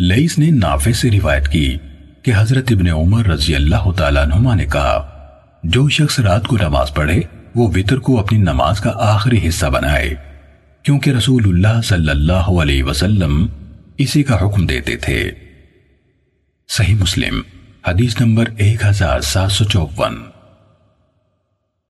لئیس نے نافع سے روایت کی کہ حضرت ابن عمر رضی اللہ تعالیٰ عنہما نے کہا، جو شخص رات کو نماز پڑھے، وہ وطر کو اپنی نماز کا آخری حصہ بنائے، کیونکہ رسول اللہ صلی اللہ علیہ وسلم اسی کا حکم دیتے تھے۔ صحیح مسلم، حدیث نمبر ایک ہزار سات سو چوپن۔